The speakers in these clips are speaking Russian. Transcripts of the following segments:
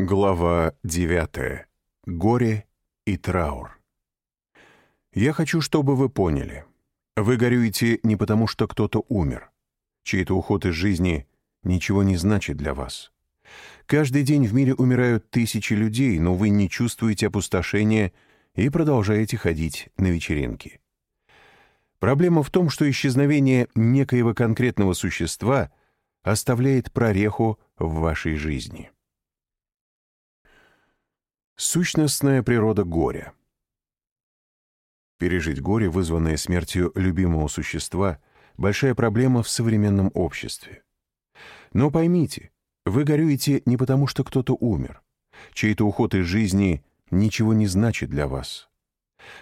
Глава 9. Горе и траур. Я хочу, чтобы вы поняли. Вы горюете не потому, что кто-то умер. Чей-то уход из жизни ничего не значит для вас. Каждый день в мире умирают тысячи людей, но вы не чувствуете опустошения и продолжаете ходить на вечеринки. Проблема в том, что исчезновение некоего конкретного существа оставляет прореху в вашей жизни. Сущностная природа горя. Пережить горе, вызванное смертью любимого существа, большая проблема в современном обществе. Но поймите, вы горюете не потому, что кто-то умер. Чей-то уход из жизни ничего не значит для вас.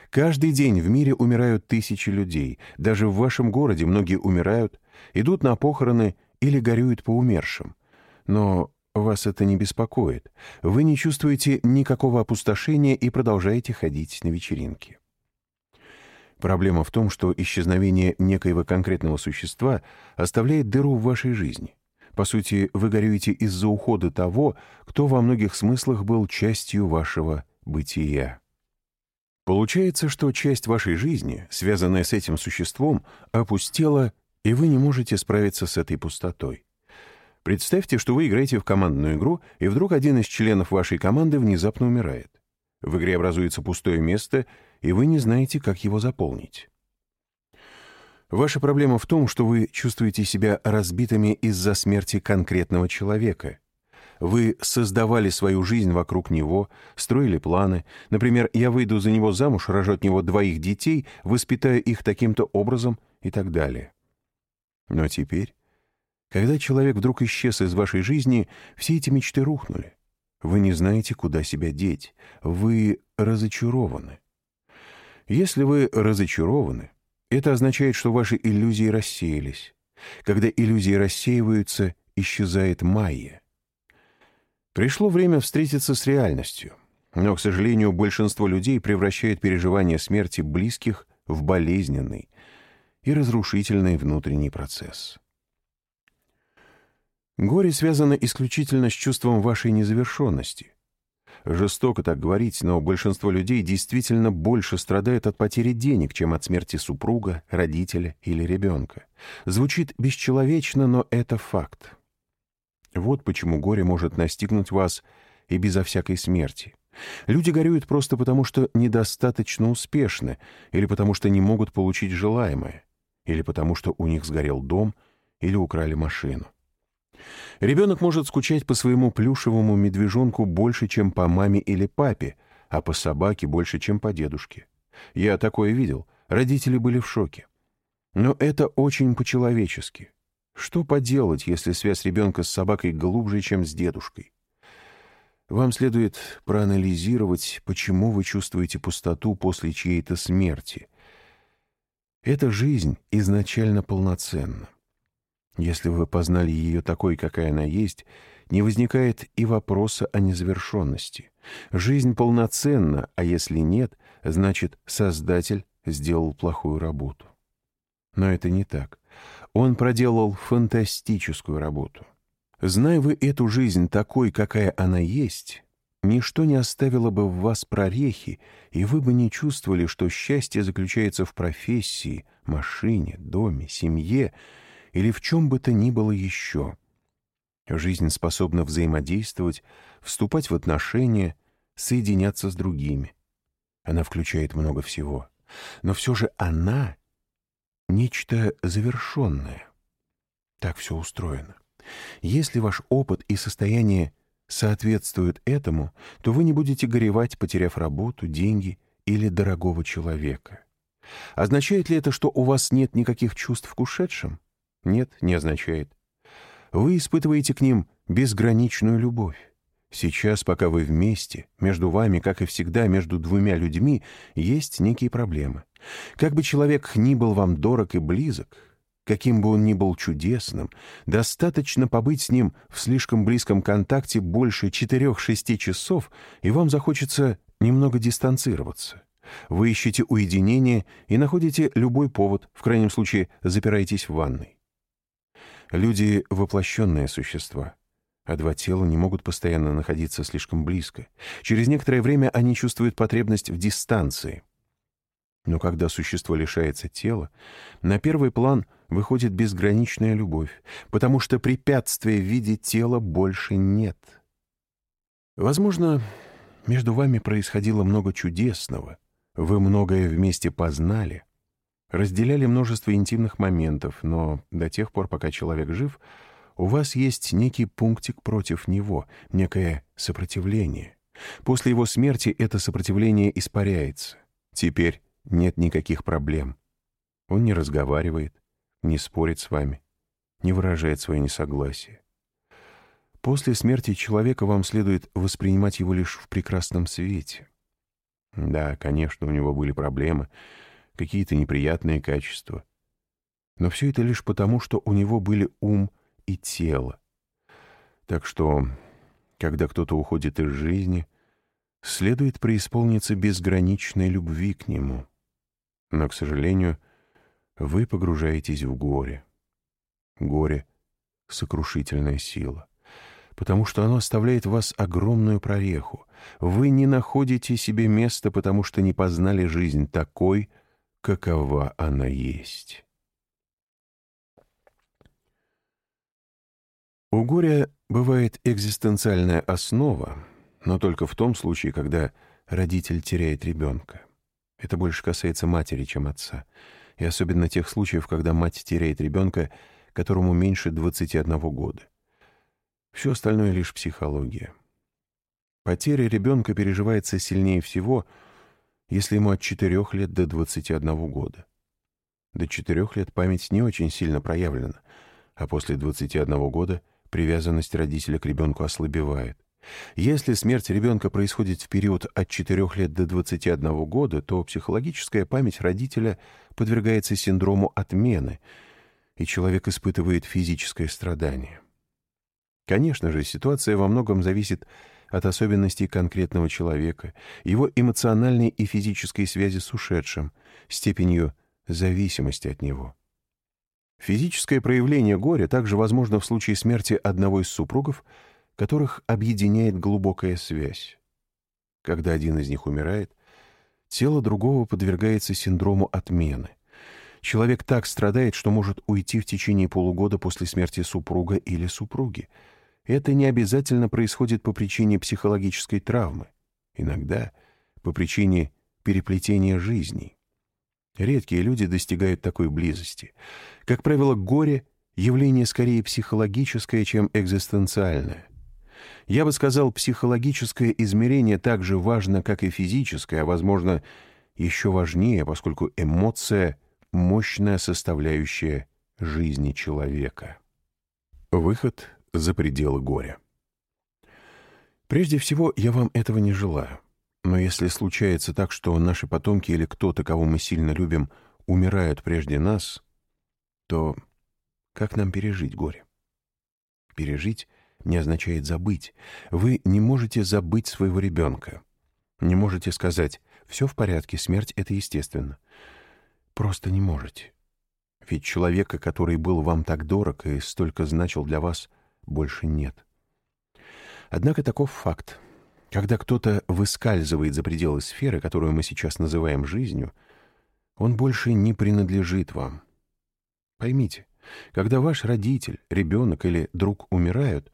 Каждый день в мире умирают тысячи людей. Даже в вашем городе многие умирают, идут на похороны или горюют по умершим. Но вас это не беспокоит. Вы не чувствуете никакого опустошения и продолжаете ходить на вечеринки. Проблема в том, что исчезновение некоего конкретного существа оставляет дыру в вашей жизни. По сути, вы горюете из-за ухода того, кто во многих смыслах был частью вашего бытия. Получается, что часть вашей жизни, связанная с этим существом, опустела, и вы не можете справиться с этой пустотой. Представьте, что вы играете в командную игру, и вдруг один из членов вашей команды внезапно умирает. В игре образуется пустое место, и вы не знаете, как его заполнить. Ваша проблема в том, что вы чувствуете себя разбитыми из-за смерти конкретного человека. Вы создавали свою жизнь вокруг него, строили планы. Например, я выйду за него замуж, рожу от него двоих детей, воспитаю их таким-то образом и так далее. Но теперь когда человек вдруг исчез из вашей жизни, все эти мечты рухнули. Вы не знаете, куда себя деть. Вы разочарованы. Если вы разочарованы, это означает, что ваши иллюзии рассеялись. Когда иллюзии рассеиваются, исчезает майя. Пришло время встретиться с реальностью. Но, к сожалению, большинство людей превращает переживание смерти близких в болезненный и разрушительный внутренний процесс. Горе связано исключительно с чувством вашей незавершенности. Жестоко так говорить, но большинство людей действительно больше страдают от потери денег, чем от смерти супруга, родителя или ребенка. Звучит бесчеловечно, но это факт. Вот почему горе может настигнуть вас и безо всякой смерти. Люди горюют просто потому, что недостаточно успешны, или потому что не могут получить желаемое, или потому что у них сгорел дом или украли машину. Ребенок может скучать по своему плюшевому медвежонку больше, чем по маме или папе, а по собаке больше, чем по дедушке. Я такое видел. Родители были в шоке. Но это очень по-человечески. Что поделать, если связь ребенка с собакой глубже, чем с дедушкой? Вам следует проанализировать, почему вы чувствуете пустоту после чьей-то смерти. Эта жизнь изначально полноценна. Если вы познали ее такой, какая она есть, не возникает и вопроса о незавершенности. Жизнь полноценна, а если нет, значит, Создатель сделал плохую работу. Но это не так. Он проделал фантастическую работу. Зная вы эту жизнь такой, какая она есть, ничто не оставило бы в вас прорехи, и вы бы не чувствовали, что счастье заключается в профессии, машине, доме, семье, или в чем бы то ни было еще. Жизнь способна взаимодействовать, вступать в отношения, соединяться с другими. Она включает много всего. Но все же она — нечто завершенное. Так все устроено. Если ваш опыт и состояние соответствуют этому, то вы не будете горевать, потеряв работу, деньги или дорогого человека. Означает ли это, что у вас нет никаких чувств к ушедшим? Нет, не означает. Вы испытываете к ним безграничную любовь. Сейчас, пока вы вместе, между вами, как и всегда, между двумя людьми, есть некие проблемы. Как бы человек ни был вам дорог и близок, каким бы он ни был чудесным, достаточно побыть с ним в слишком близком контакте больше 4-6 часов, и вам захочется немного дистанцироваться. Вы ищете уединение и находите любой повод, в крайнем случае запираетесь в ванной. Люди — воплощенные существа. а два тела не могут постоянно находиться слишком близко. Через некоторое время они чувствуют потребность в дистанции. Но когда существо лишается тела, на первый план выходит безграничная любовь, потому что препятствия в виде тела больше нет. Возможно, между вами происходило много чудесного, вы многое вместе познали, разделяли множество интимных моментов, но до тех пор, пока человек жив — у вас есть некий пунктик против него, некое сопротивление. После его смерти это сопротивление испаряется. Теперь нет никаких проблем. Он не разговаривает, не спорит с вами, не выражает свое несогласие. После смерти человека вам следует воспринимать его лишь в прекрасном свете. Да, конечно, у него были проблемы, какие-то неприятные качества. Но все это лишь потому, что у него были ум и тело. Так что, когда кто-то уходит из жизни, следует преисполниться безграничной любви к нему. Но, к сожалению, вы погружаетесь в горе. Горе — сокрушительная сила, потому что оно оставляет в вас огромную прореху. Вы не находите себе места, потому что не познали жизнь такой, какова она есть. У горя бывает экзистенциальная основа, но только в том случае, когда родитель теряет ребенка. Это больше касается матери, чем отца. И особенно тех случаев, когда мать теряет ребенка, которому меньше 21 года. Все остальное лишь психология. Потеря ребенка переживается сильнее всего, если ему от 4 лет до 21 года. До 4 лет память не очень сильно проявлена, а после 21 года — привязанность родителя к ребенку ослабевает. Если смерть ребенка происходит в период от 4 лет до 21 года, то психологическая память родителя подвергается синдрому отмены, и человек испытывает физическое страдание. Конечно же, ситуация во многом зависит от особенностей конкретного человека, его эмоциональной и физической связи с ушедшим, степенью зависимости от него. Физическое проявление горя также возможно в случае смерти одного из супругов, которых объединяет глубокая связь. Когда один из них умирает, тело другого подвергается синдрому отмены. Человек так страдает, что может уйти в течение полугода после смерти супруга или супруги. Это не обязательно происходит по причине психологической травмы. Иногда по причине переплетения жизней. Редкие люди достигают такой близости. Как правило, горе — явление скорее психологическое, чем экзистенциальное. Я бы сказал, психологическое измерение так же важно, как и физическое, а, возможно, еще важнее, поскольку эмоция — мощная составляющая жизни человека. Выход за пределы горя. Прежде всего, я вам этого не желаю. Но если случается так, что наши потомки или кто-то, кого мы сильно любим, умирают прежде нас, то как нам пережить горе? Пережить не означает забыть. Вы не можете забыть своего ребенка. Не можете сказать «все в порядке, смерть — это естественно». Просто не можете. Ведь человека, который был вам так дорог и столько значил для вас, больше нет. Однако таков факт. Когда кто-то выскальзывает за пределы сферы, которую мы сейчас называем жизнью, он больше не принадлежит вам. Поймите, когда ваш родитель, ребенок или друг умирают,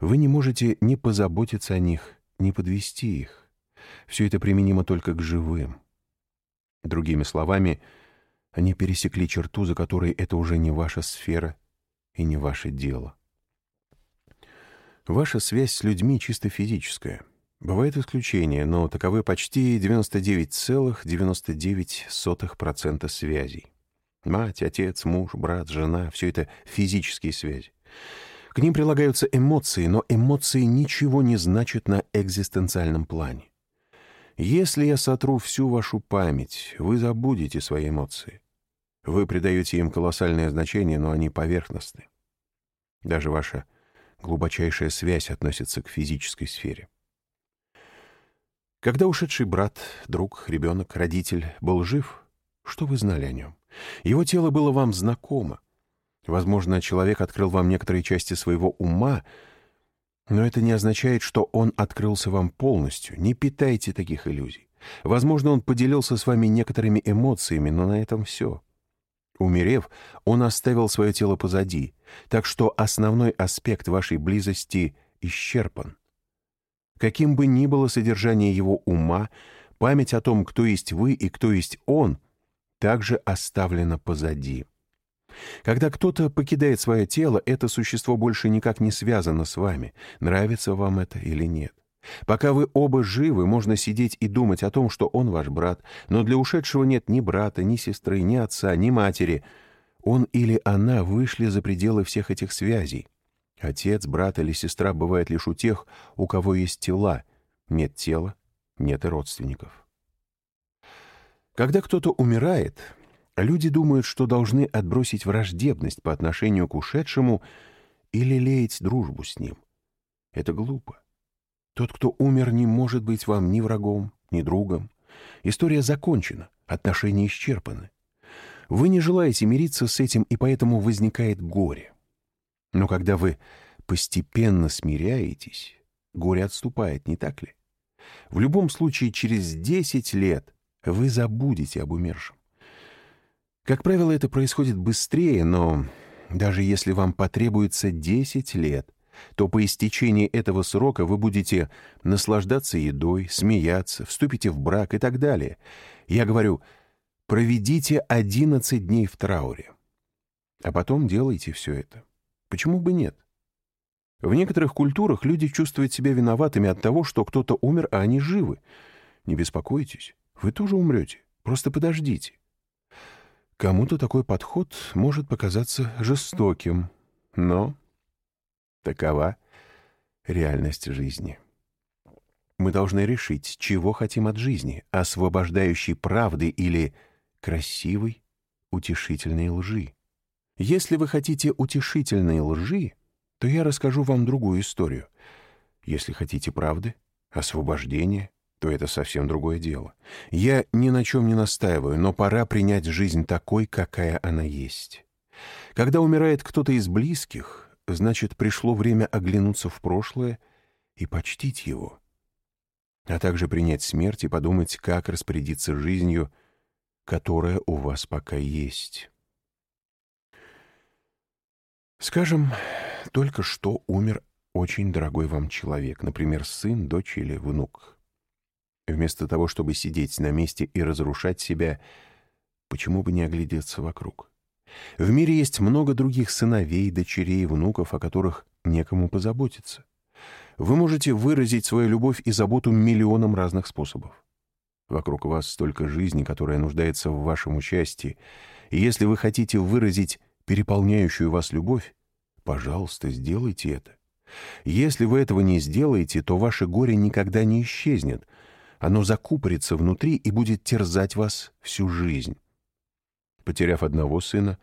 вы не можете ни позаботиться о них, ни подвести их. Все это применимо только к живым. Другими словами, они пересекли черту, за которой это уже не ваша сфера и не ваше дело. Ваша связь с людьми чисто физическая — Бывают исключения, но таковы почти 99,99% связей. Мать, отец, муж, брат, жена — все это физические связи. К ним прилагаются эмоции, но эмоции ничего не значат на экзистенциальном плане. Если я сотру всю вашу память, вы забудете свои эмоции. Вы придаете им колоссальное значение, но они поверхностны. Даже ваша глубочайшая связь относится к физической сфере. Когда ушедший брат, друг, ребенок, родитель был жив, что вы знали о нем? Его тело было вам знакомо. Возможно, человек открыл вам некоторые части своего ума, Но это не означает, что он открылся вам полностью. Не питайте таких иллюзий. Возможно, он поделился с вами некоторыми эмоциями, но на этом все. Умерев, он оставил свое тело позади, так что основной аспект вашей близости исчерпан. Каким бы ни было содержание его ума, память о том, кто есть вы и кто есть он, также оставлена позади. Когда кто-то покидает свое тело, это существо больше никак не связано с вами, нравится вам это или нет. Пока вы оба живы, можно сидеть и думать о том, что он ваш брат, но для ушедшего нет ни брата, ни сестры, ни отца, ни матери. Он или она вышли за пределы всех этих связей. Отец, брат или сестра бывает лишь у тех, у кого есть тела. Нет тела, нет и родственников. Когда кто-то умирает, люди думают, что должны отбросить враждебность по отношению к ушедшему или леять дружбу с ним. Это глупо. Тот, кто умер, не может быть вам ни врагом, ни другом. История закончена, отношения исчерпаны. Вы не желаете мириться с этим, и поэтому возникает горе. Но когда вы постепенно смиряетесь, горе отступает, не так ли? В любом случае, через 10 лет вы забудете об умершем. Как правило, это происходит быстрее, но даже если вам потребуется 10 лет, то по истечении этого срока вы будете наслаждаться едой, смеяться, вступите в брак и так далее. Я говорю, проведите 11 дней в трауре, а потом делайте все это. Почему бы нет? В некоторых культурах люди чувствуют себя виноватыми от того, что кто-то умер, а они живы. Не беспокойтесь, вы тоже умрете, просто подождите. Кому-то такой подход может показаться жестоким, но Такова реальность жизни. Мы должны решить, чего хотим от жизни, освобождающей правды или красивой, утешительной лжи. Если вы хотите утешительной лжи, то я расскажу вам другую историю. Если хотите правды, освобождения, то это совсем другое дело. Я ни на чем не настаиваю, но пора принять жизнь такой, какая она есть. Когда умирает кто-то из близких, значит, пришло время оглянуться в прошлое и почтить его, а также принять смерть и подумать, как распорядиться жизнью, которая у вас пока есть. Скажем, только что умер очень дорогой вам человек, например, сын, дочь или внук. Вместо того, чтобы сидеть на месте и разрушать себя, почему бы не оглядеться вокруг? В мире есть много других сыновей, дочерей, внуков, о которых некому позаботиться. Вы можете выразить свою любовь и заботу миллионом разных способов. Вокруг вас столько жизни, которая нуждается в вашем участии. И если вы хотите выразить переполняющую вас любовь, пожалуйста, сделайте это. Если вы этого не сделаете, то ваше горе никогда не исчезнет. Оно закупорится внутри и будет терзать вас всю жизнь. Потеряв одного сына,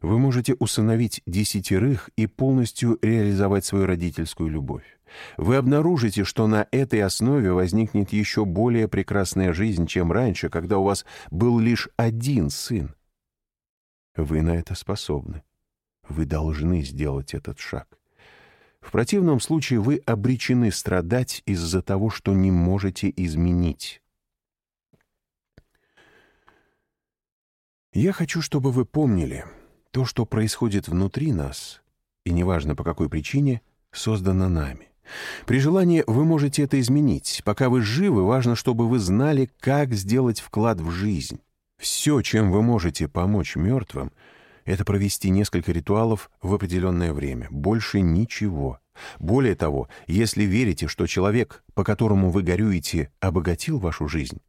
вы можете усыновить десятерых и полностью реализовать свою родительскую любовь. Вы обнаружите, что на этой основе возникнет еще более прекрасная жизнь, чем раньше, когда у вас был лишь один сын. Вы на это способны. Вы должны сделать этот шаг. В противном случае вы обречены страдать из-за того, что не можете изменить. Я хочу, чтобы вы помнили, то, что происходит внутри нас, и неважно по какой причине, создано нами. При желании вы можете это изменить. Пока вы живы, важно, чтобы вы знали, как сделать вклад в жизнь. Все, чем вы можете помочь мертвым, это провести несколько ритуалов в определенное время. Больше ничего. Более того, если верите, что человек, по которому вы горюете, обогатил вашу жизнь,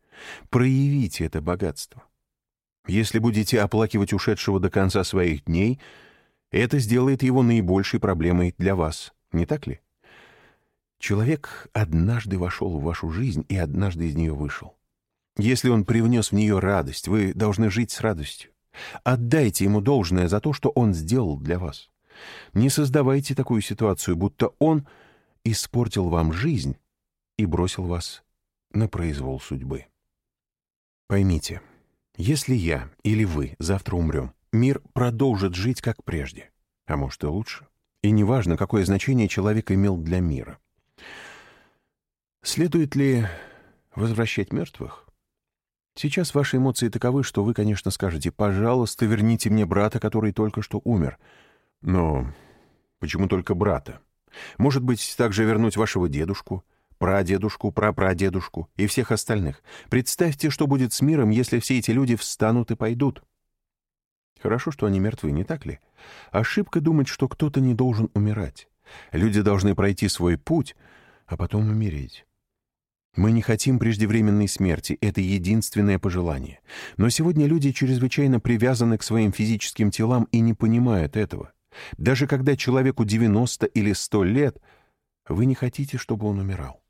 проявите это богатство. Если будете оплакивать ушедшего до конца своих дней, это сделает его наибольшей проблемой для вас, не так ли? Человек однажды вошел в вашу жизнь и однажды из нее вышел. Если он привнес в нее радость, вы должны жить с радостью. Отдайте ему должное за то, что он сделал для вас. Не создавайте такую ситуацию, будто он испортил вам жизнь и бросил вас на произвол судьбы. Поймите, если я или вы завтра умрем, мир продолжит жить как прежде, а может и лучше. И неважно, какое значение человек имел для мира. Следует ли возвращать мертвых? Сейчас ваши эмоции таковы, что вы, конечно, скажете, «Пожалуйста, верните мне брата, который только что умер». Но почему только брата? Может быть, также вернуть вашего дедушку, прадедушку, прапрадедушку и всех остальных. Представьте, что будет с миром, если все эти люди встанут и пойдут. Хорошо, что они мертвы, не так ли? Ошибка думать, что кто-то не должен умирать. Люди должны пройти свой путь, а потом умереть. Мы не хотим преждевременной смерти, это единственное пожелание. Но сегодня люди чрезвычайно привязаны к своим физическим телам и не понимают этого. Даже когда человеку 90 или 100 лет, вы не хотите, чтобы он умирал.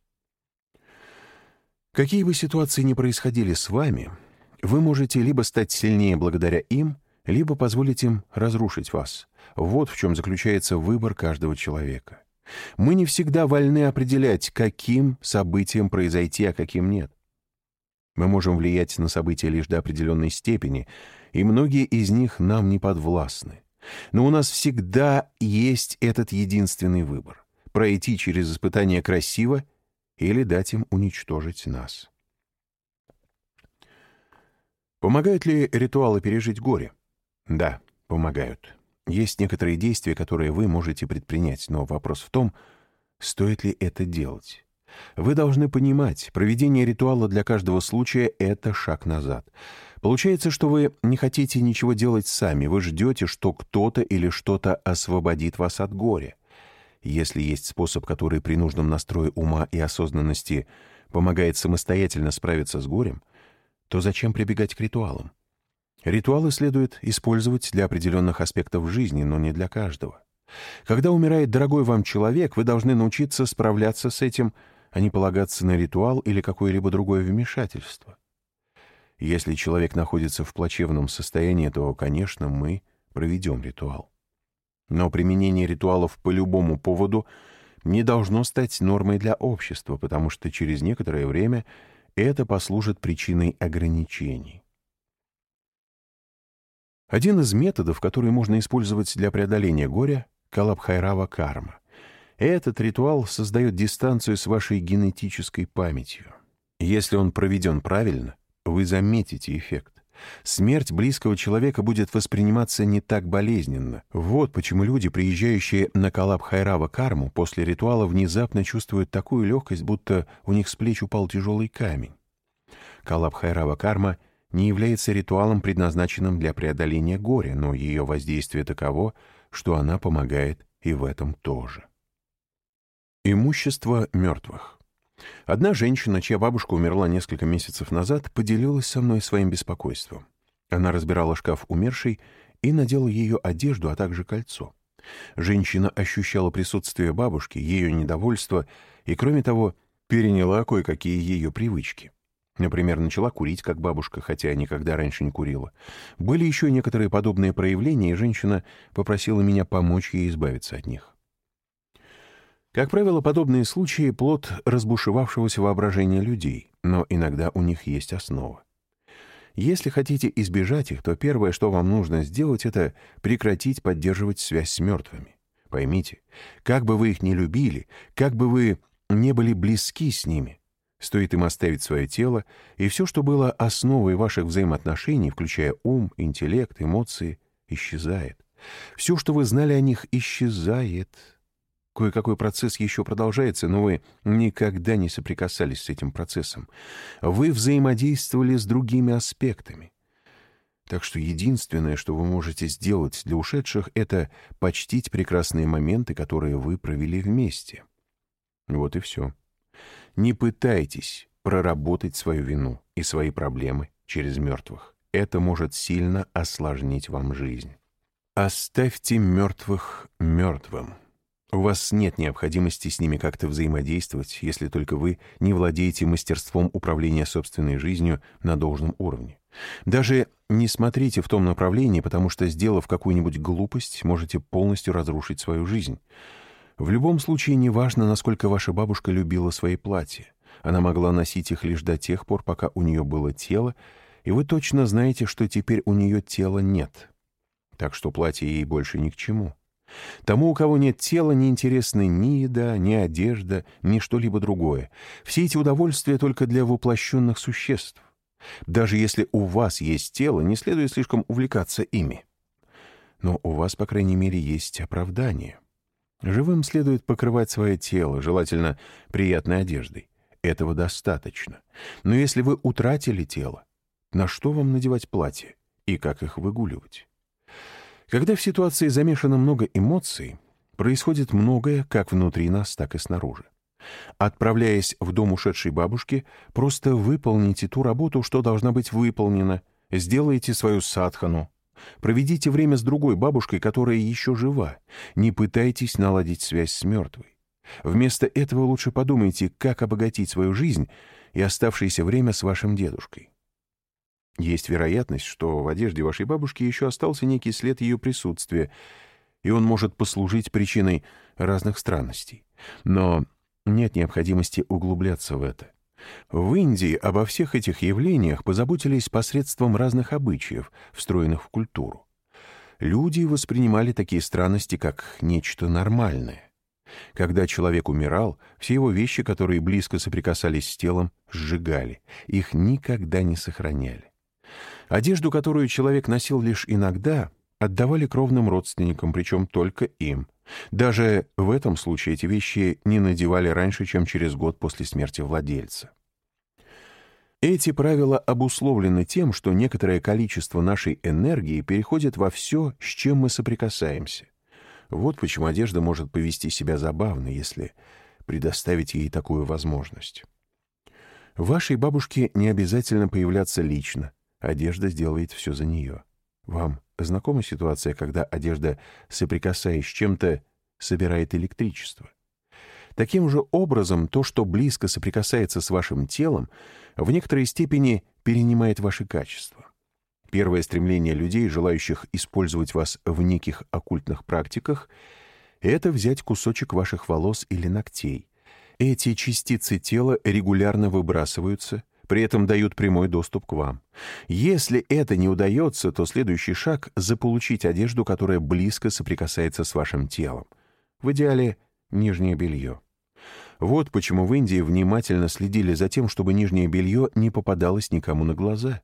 Какие бы ситуации ни происходили с вами, вы можете либо стать сильнее благодаря им, либо позволить им разрушить вас. Вот в чем заключается выбор каждого человека. Мы не всегда вольны определять, каким событием произойти, а каким нет. Мы можем влиять на события лишь до определенной степени, и многие из них нам не подвластны. Но у нас всегда есть этот единственный выбор — пройти через испытания красиво или дать им уничтожить нас. Помогают ли ритуалы пережить горе? Да, помогают. Есть некоторые действия, которые вы можете предпринять, но вопрос в том, стоит ли это делать. Вы должны понимать, проведение ритуала для каждого случая — это шаг назад. Получается, что вы не хотите ничего делать сами, вы ждете, что кто-то или что-то освободит вас от горя. Если есть способ, который при нужном настрое ума и осознанности помогает самостоятельно справиться с горем, то зачем прибегать к ритуалам? Ритуалы следует использовать для определенных аспектов жизни, но не для каждого. Когда умирает дорогой вам человек, вы должны научиться справляться с этим, а не полагаться на ритуал или какое-либо другое вмешательство. Если человек находится в плачевном состоянии, то, конечно, мы проведем ритуал. Но применение ритуалов по любому поводу не должно стать нормой для общества, потому что через некоторое время это послужит причиной ограничений. Один из методов, который можно использовать для преодоления горя — Калабхайрава карма. Этот ритуал создает дистанцию с вашей генетической памятью. Если он проведен правильно, вы заметите эффект. Смерть близкого человека будет восприниматься не так болезненно. Вот почему люди, приезжающие на Калабхайрава карму, после ритуала внезапно чувствуют такую легкость, будто у них с плеч упал тяжелый камень. Калабхайрава карма — не является ритуалом, предназначенным для преодоления горя, но ее воздействие таково, что она помогает и в этом тоже. Имущество мертвых. Одна женщина, чья бабушка умерла несколько месяцев назад, поделилась со мной своим беспокойством. Она разбирала шкаф умершей и надела ее одежду, а также кольцо. Женщина ощущала присутствие бабушки, ее недовольство и, кроме того, переняла кое-какие ее привычки. Например, начала курить, как бабушка, хотя никогда раньше не курила. Были еще некоторые подобные проявления, и женщина попросила меня помочь ей избавиться от них. Как правило, подобные случаи — плод разбушевавшегося воображения людей, но иногда у них есть основа. Если хотите избежать их, то первое, что вам нужно сделать, это прекратить поддерживать связь с мертвыми. Поймите, как бы вы их ни любили, как бы вы не были близки с ними, Стоит им оставить свое тело, и все, что было основой ваших взаимоотношений, включая ум, интеллект, эмоции, исчезает. Все, что вы знали о них, исчезает. Кое-какой процесс еще продолжается, но вы никогда не соприкасались с этим процессом. Вы взаимодействовали с другими аспектами. Так что единственное, что вы можете сделать для ушедших, это почтить прекрасные моменты, которые вы провели вместе. Вот и все. Не пытайтесь проработать свою вину и свои проблемы через мертвых. Это может сильно осложнить вам жизнь. Оставьте мертвых мертвым. У вас нет необходимости с ними как-то взаимодействовать, если только вы не владеете мастерством управления собственной жизнью на должном уровне. Даже не смотрите в том направлении, потому что, сделав какую-нибудь глупость, можете полностью разрушить свою жизнь. В любом случае, неважно, насколько ваша бабушка любила свои платья. Она могла носить их лишь до тех пор, пока у нее было тело, и вы точно знаете, что теперь у нее тела нет. Так что платье ей больше ни к чему. Тому, у кого нет тела, не интересны ни еда, ни одежда, ни что-либо другое. Все эти удовольствия только для воплощенных существ. Даже если у вас есть тело, не следует слишком увлекаться ими. Но у вас, по крайней мере, есть оправдание. Живым следует покрывать свое тело, желательно приятной одеждой. Этого достаточно. Но если вы утратили тело, на что вам надевать платье и как их выгуливать? Когда в ситуации замешано много эмоций, происходит многое как внутри нас, так и снаружи. Отправляясь в дом ушедшей бабушки, просто выполните ту работу, что должна быть выполнена, сделайте свою садхану, проведите время с другой бабушкой, которая еще жива, не пытайтесь наладить связь с мертвой. Вместо этого лучше подумайте, как обогатить свою жизнь и оставшееся время с вашим дедушкой. Есть вероятность, что в одежде вашей бабушки еще остался некий след ее присутствия, и он может послужить причиной разных странностей. Но нет необходимости углубляться в это. В Индии обо всех этих явлениях позаботились посредством разных обычаев, встроенных в культуру. Люди воспринимали такие странности как нечто нормальное. Когда человек умирал, все его вещи, которые близко соприкасались с телом, сжигали, их никогда не сохраняли. Одежду, которую человек носил лишь иногда, отдавали кровным родственникам, причем только им. Даже в этом случае эти вещи не надевали раньше, чем через год после смерти владельца. Эти правила обусловлены тем, что некоторое количество нашей энергии переходит во все, с чем мы соприкасаемся. Вот почему одежда может повести себя забавно, если предоставить ей такую возможность. Вашей бабушке не обязательно появляться лично. Одежда сделает все за нее. Вам знакома ситуация, когда одежда, соприкасаясь с чем-то, собирает электричество? Таким же образом, то, что близко соприкасается с вашим телом, в некоторой степени перенимает ваши качества. Первое стремление людей, желающих использовать вас в неких оккультных практиках, это взять кусочек ваших волос или ногтей. Эти частицы тела регулярно выбрасываются, при этом дают прямой доступ к вам. Если это не удается, то следующий шаг — заполучить одежду, которая близко соприкасается с вашим телом. В идеале — нижнее белье. Вот почему в Индии внимательно следили за тем, чтобы нижнее белье не попадалось никому на глаза.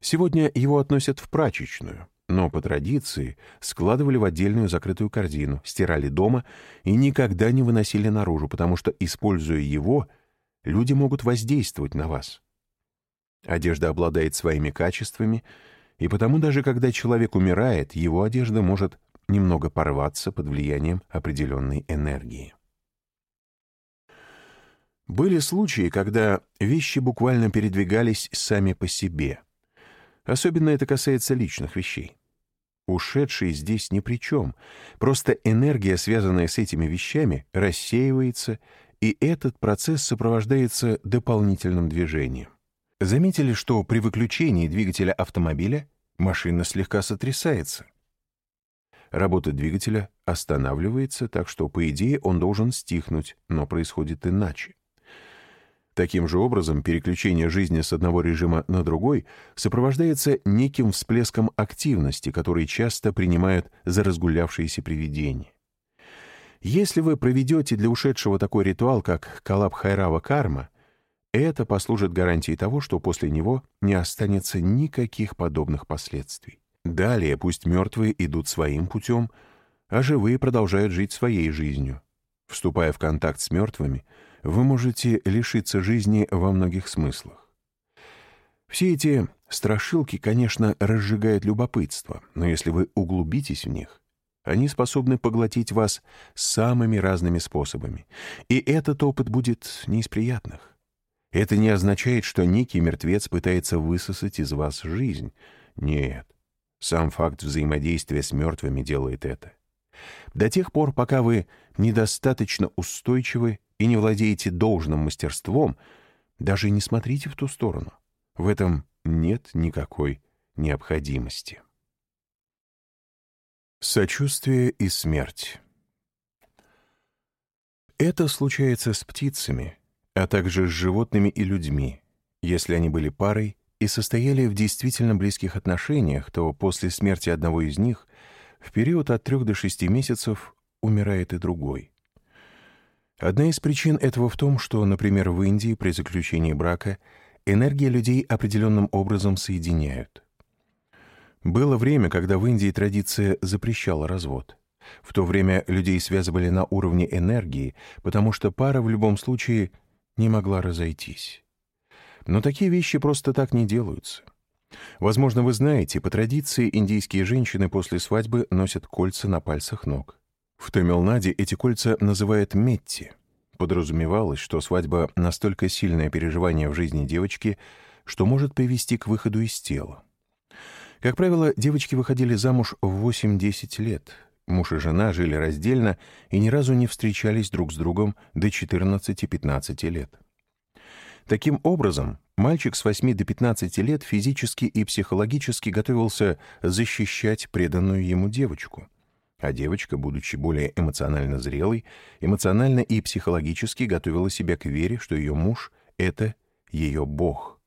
Сегодня его относят в прачечную, но по традиции складывали в отдельную закрытую корзину, стирали дома и никогда не выносили наружу, потому что, используя его, люди могут воздействовать на вас. Одежда обладает своими качествами, и потому даже когда человек умирает, его одежда может немного порваться под влиянием определенной энергии. Были случаи, когда вещи буквально передвигались сами по себе. Особенно это касается личных вещей. Ушедший здесь ни при чем. Просто энергия, связанная с этими вещами, рассеивается, и этот процесс сопровождается дополнительным движением. Заметили, что при выключении двигателя автомобиля машина слегка сотрясается. Работа двигателя останавливается, так что, по идее, он должен стихнуть, но происходит иначе. Таким же образом, переключение жизни с одного режима на другой сопровождается неким всплеском активности, который часто принимают за разгулявшиеся привидения. Если вы проведете для ушедшего такой ритуал, как Калабхайрава карма, это послужит гарантией того, что после него не останется никаких подобных последствий. Далее пусть мертвые идут своим путем, а живые продолжают жить своей жизнью. Вступая в контакт с мертвыми, вы можете лишиться жизни во многих смыслах. Все эти страшилки, конечно, разжигают любопытство, но если вы углубитесь в них, они способны поглотить вас самыми разными способами, и этот опыт будет не из приятных. Это не означает, что некий мертвец пытается высосать из вас жизнь. Нет. Сам факт взаимодействия с мертвыми делает это. До тех пор, пока вы недостаточно устойчивы и не владеете должным мастерством, даже не смотрите в ту сторону. В этом нет никакой необходимости. Сочувствие и смерть. Это случается с птицами, а также с животными и людьми. Если они были парой и состояли в действительно близких отношениях, то после смерти одного из них В период от 3 до 6 месяцев умирает и другой. Одна из причин этого в том, что, например, в Индии при заключении брака энергии людей определенным образом соединяют. Было время, когда в Индии традиция запрещала развод. В то время людей связывали на уровне энергии, потому что пара в любом случае не могла разойтись. Но такие вещи просто так не делаются. Возможно, вы знаете, по традиции индийские женщины после свадьбы носят кольца на пальцах ног. В Тамилнаде эти кольца называют метти. Подразумевалось, что свадьба — настолько сильное переживание в жизни девочки, что может привести к выходу из тела. Как правило, девочки выходили замуж в 8-10 лет. Муж и жена жили раздельно и ни разу не встречались друг с другом до 14-15 лет. Таким образом, мальчик с 8 до 15 лет физически и психологически готовился защищать преданную ему девочку. А девочка, будучи более эмоционально зрелой, эмоционально и психологически готовила себя к вере, что ее муж — это ее Бог.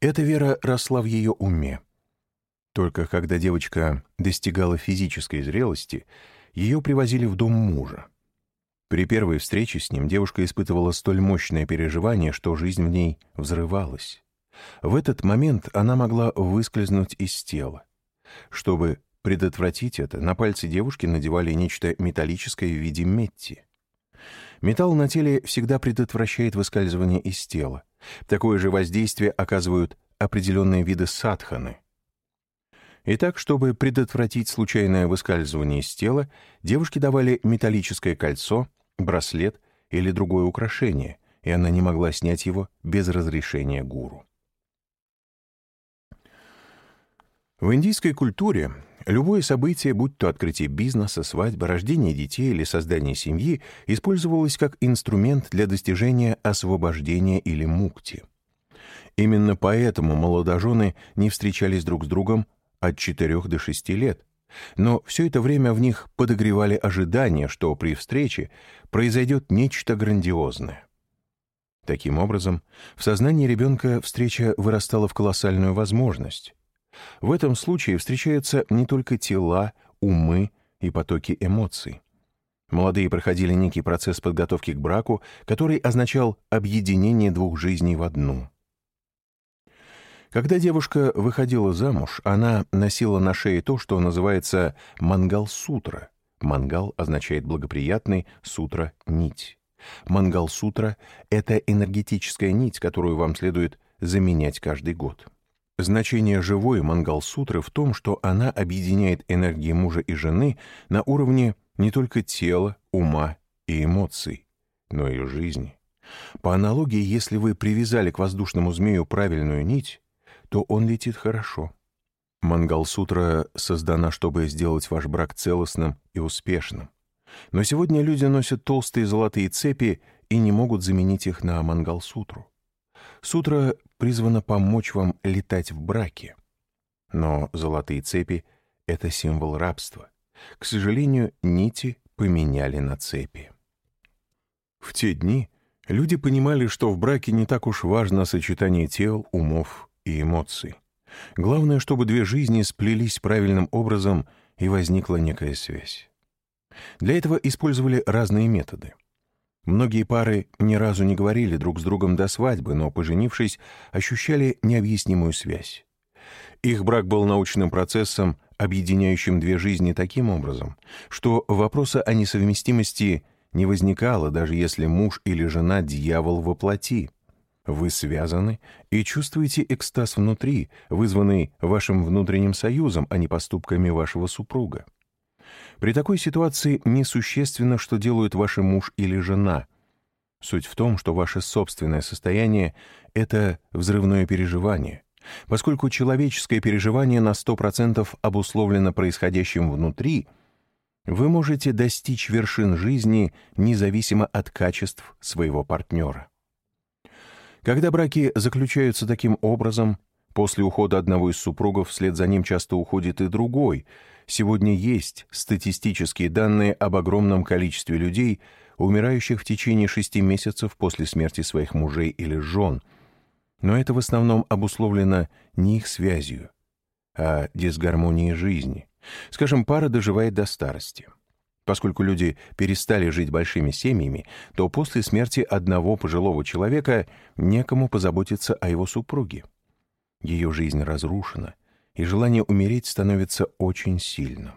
Эта вера росла в ее уме. Только когда девочка достигала физической зрелости, ее привозили в дом мужа. При первой встрече с ним девушка испытывала столь мощное переживание, что жизнь в ней взрывалась. В этот момент она могла выскользнуть из тела. Чтобы предотвратить это, на пальцы девушки надевали нечто металлическое в виде метти. Металл на теле всегда предотвращает выскальзывание из тела. Такое же воздействие оказывают определенные виды садханы. Итак, чтобы предотвратить случайное выскальзывание из тела, девушке давали металлическое кольцо, браслет или другое украшение, и она не могла снять его без разрешения гуру. В индийской культуре любое событие, будь то открытие бизнеса, свадьба, рождение детей или создание семьи, использовалось как инструмент для достижения освобождения или мукти. Именно поэтому молодожены не встречались друг с другом от 4 до 6 лет, но все это время в них подогревали ожидания, что при встрече произойдет нечто грандиозное. Таким образом, в сознании ребенка встреча вырастала в колоссальную возможность. В этом случае встречаются не только тела, умы и потоки эмоций. Молодые проходили некий процесс подготовки к браку, который означал объединение двух жизней в одну. Когда девушка выходила замуж, она носила на шее то, что называется мангал-сутра. Мангал означает благоприятный, сутра — нить. Мангал-сутра — это энергетическая нить, которую вам следует заменять каждый год. Значение живой мангал-сутры в том, что она объединяет энергии мужа и жены на уровне не только тела, ума и эмоций, но и жизни. По аналогии, если вы привязали к воздушному змею правильную нить, то он летит хорошо. Мангал-сутра создана, чтобы сделать ваш брак целостным и успешным. Но сегодня люди носят толстые золотые цепи и не могут заменить их на Мангал-сутру. Сутра призвана помочь вам летать в браке. Но золотые цепи — это символ рабства. К сожалению, нити поменяли на цепи. В те дни люди понимали, что в браке не так уж важно сочетание тел, умов и эмоций. Главное, чтобы две жизни сплелись правильным образом и возникла некая связь. Для этого использовали разные методы. Многие пары ни разу не говорили друг с другом до свадьбы, но, поженившись, ощущали необъяснимую связь. Их брак был научным процессом, объединяющим две жизни таким образом, что вопроса о несовместимости не возникало, даже если муж или жена дьявол воплоти. Вы связаны и чувствуете экстаз внутри, вызванный вашим внутренним союзом, а не поступками вашего супруга. При такой ситуации несущественно, что делают ваш муж или жена. Суть в том, что ваше собственное состояние — это взрывное переживание. Поскольку человеческое переживание на 100% обусловлено происходящим внутри, вы можете достичь вершин жизни независимо от качеств своего партнера. Когда браки заключаются таким образом, после ухода одного из супругов вслед за ним часто уходит и другой. Сегодня есть статистические данные об огромном количестве людей, умирающих в течение шести месяцев после смерти своих мужей или жен. Но это в основном обусловлено не их связью, а дисгармонией жизни, Скажем, пара доживает до старости. Поскольку люди перестали жить большими семьями, то после смерти одного пожилого человека некому позаботиться о его супруге. Ее жизнь разрушена, и желание умереть становится очень сильным.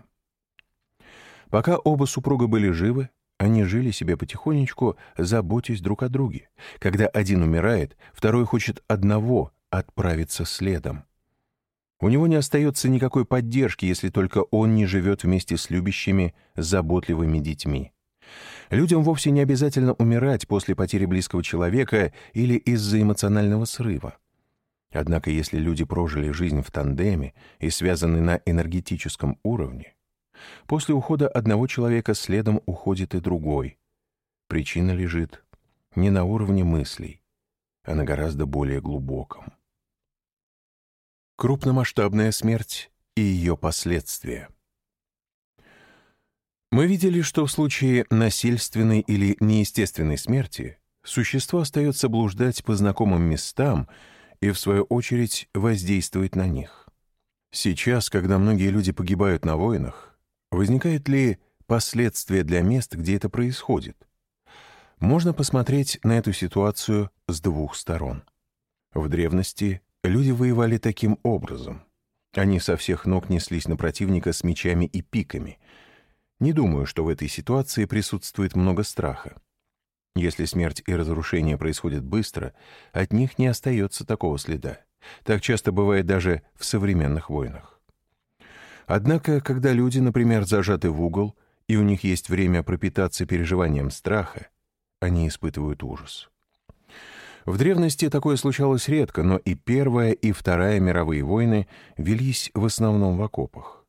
Пока оба супруга были живы, они жили себе потихонечку, заботясь друг о друге. Когда один умирает, второй хочет одного отправиться следом. У него не остается никакой поддержки, если только он не живет вместе с любящими, заботливыми детьми. Людям вовсе не обязательно умирать после потери близкого человека или из-за эмоционального срыва. Однако если люди прожили жизнь в тандеме и связаны на энергетическом уровне, после ухода одного человека следом уходит и другой. Причина лежит не на уровне мыслей, а на гораздо более глубоком. Крупномасштабная смерть и ее последствия. Мы видели, что в случае насильственной или неестественной смерти существо остается блуждать по знакомым местам и, в свою очередь, воздействовать на них. Сейчас, когда многие люди погибают на войнах, возникают ли последствия для мест, где это происходит? Можно посмотреть на эту ситуацию с двух сторон. В древности Люди воевали таким образом. Они со всех ног неслись на противника с мечами и пиками. Не думаю, что в этой ситуации присутствует много страха. Если смерть и разрушение происходят быстро, от них не остается такого следа. Так часто бывает даже в современных войнах. Однако, когда люди, например, зажаты в угол, и у них есть время пропитаться переживанием страха, они испытывают ужас. В древности такое случалось редко, но и Первая, и Вторая мировые войны велись в основном в окопах.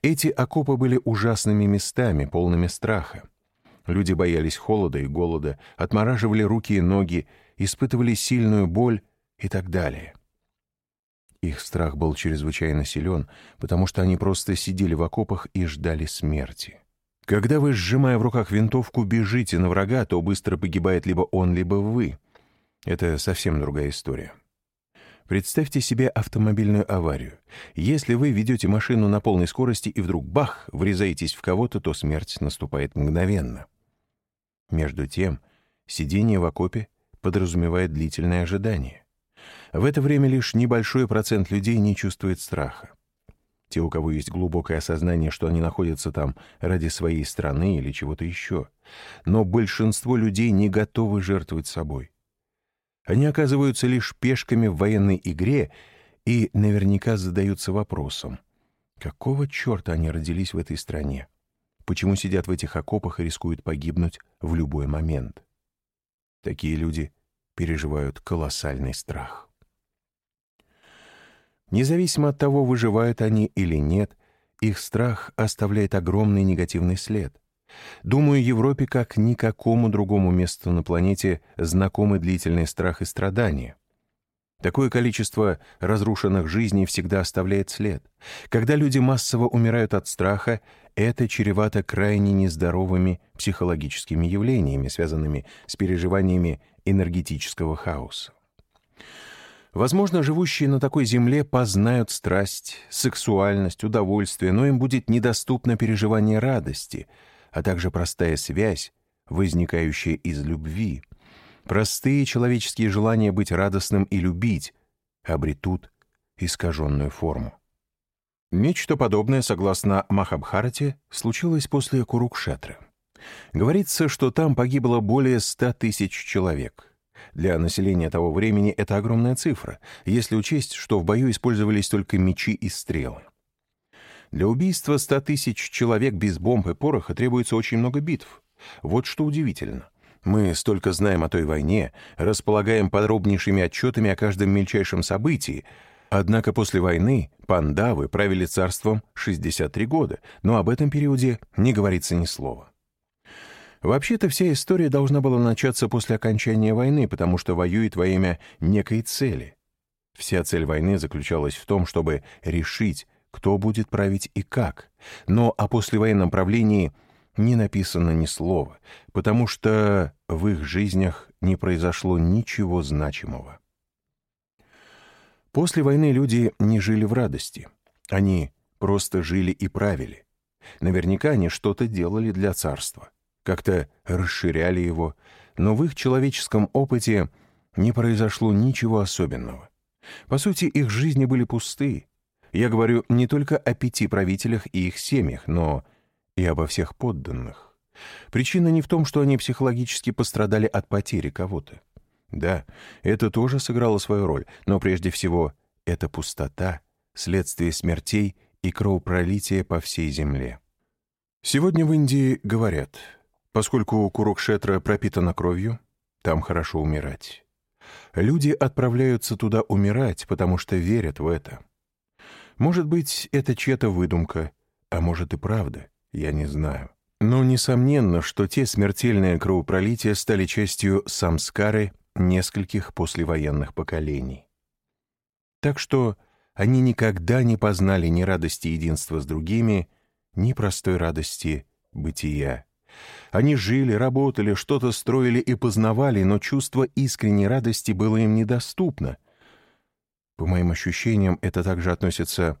Эти окопы были ужасными местами, полными страха. Люди боялись холода и голода, отмораживали руки и ноги, испытывали сильную боль и так далее. Их страх был чрезвычайно силен, потому что они просто сидели в окопах и ждали смерти. Когда вы, сжимая в руках винтовку, бежите на врага, то быстро погибает либо он, либо вы. Это совсем другая история. Представьте себе автомобильную аварию. Если вы ведете машину на полной скорости и вдруг бах, врезаетесь в кого-то, то смерть наступает мгновенно. Между тем, сидение в окопе подразумевает длительное ожидание. В это время лишь небольшой процент людей не чувствует страха. Те, у кого есть глубокое осознание, что они находятся там ради своей страны или чего-то еще. Но большинство людей не готовы жертвовать собой. Они оказываются лишь пешками в военной игре и наверняка задаются вопросом, какого черта они родились в этой стране? Почему сидят в этих окопах и рискуют погибнуть в любой момент? Такие люди переживают колоссальный страх. Независимо от того, выживают они или нет, их страх оставляет огромный негативный след — Думаю, Европе, как никакому другому месту на планете, знакомы длительный страх и страдания. Такое количество разрушенных жизней всегда оставляет след. Когда люди массово умирают от страха, это чревато крайне нездоровыми психологическими явлениями, связанными с переживаниями энергетического хаоса. Возможно, живущие на такой земле познают страсть, сексуальность, удовольствие, но им будет недоступно переживание радости — а также простая связь, возникающая из любви. Простые человеческие желания быть радостным и любить обретут искаженную форму. Нечто подобное, согласно Махабхарате, случилось после Курукшетры. Говорится, что там погибло более ста тысяч человек. Для населения того времени это огромная цифра, если учесть, что в бою использовались только мечи и стрелы. Для убийства 100 тысяч человек без бомб и пороха требуется очень много битв. Вот что удивительно. Мы столько знаем о той войне, располагаем подробнейшими отчетами о каждом мельчайшем событии, однако после войны пандавы правили царством 63 года, но об этом периоде не говорится ни слова. Вообще-то вся история должна была начаться после окончания войны, потому что воюет во имя некой цели. Вся цель войны заключалась в том, чтобы решить, кто будет править и как. Но о послевоенном правлении не написано ни слова, потому что в их жизнях не произошло ничего значимого. После войны люди не жили в радости. Они просто жили и правили. Наверняка они что-то делали для царства, как-то расширяли его, но в их человеческом опыте не произошло ничего особенного. По сути, их жизни были пусты. Я говорю не только о пяти правителях и их семьях, но и обо всех подданных. Причина не в том, что они психологически пострадали от потери кого-то. Да, это тоже сыграло свою роль, но прежде всего это пустота, следствие смертей и кровопролития по всей земле. Сегодня в Индии говорят, поскольку Курукшетра пропитана кровью, там хорошо умирать. Люди отправляются туда умирать, потому что верят в это. Может быть, это чья-то выдумка, а может и правда, я не знаю. Но несомненно, что те смертельные кровопролития стали частью самскары нескольких послевоенных поколений. Так что они никогда не познали ни радости единства с другими, ни простой радости бытия. Они жили, работали, что-то строили и познавали, но чувство искренней радости было им недоступно. По моим ощущениям, это также относится